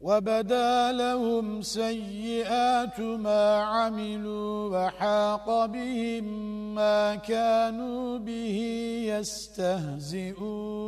وَبَدَا لَهُمْ سَيِّئَاتُ مَا عَمِلُوا وَحَاقَ بِهِمْ مَا كَانُوا بِهِ يَسْتَهْزِئُونَ.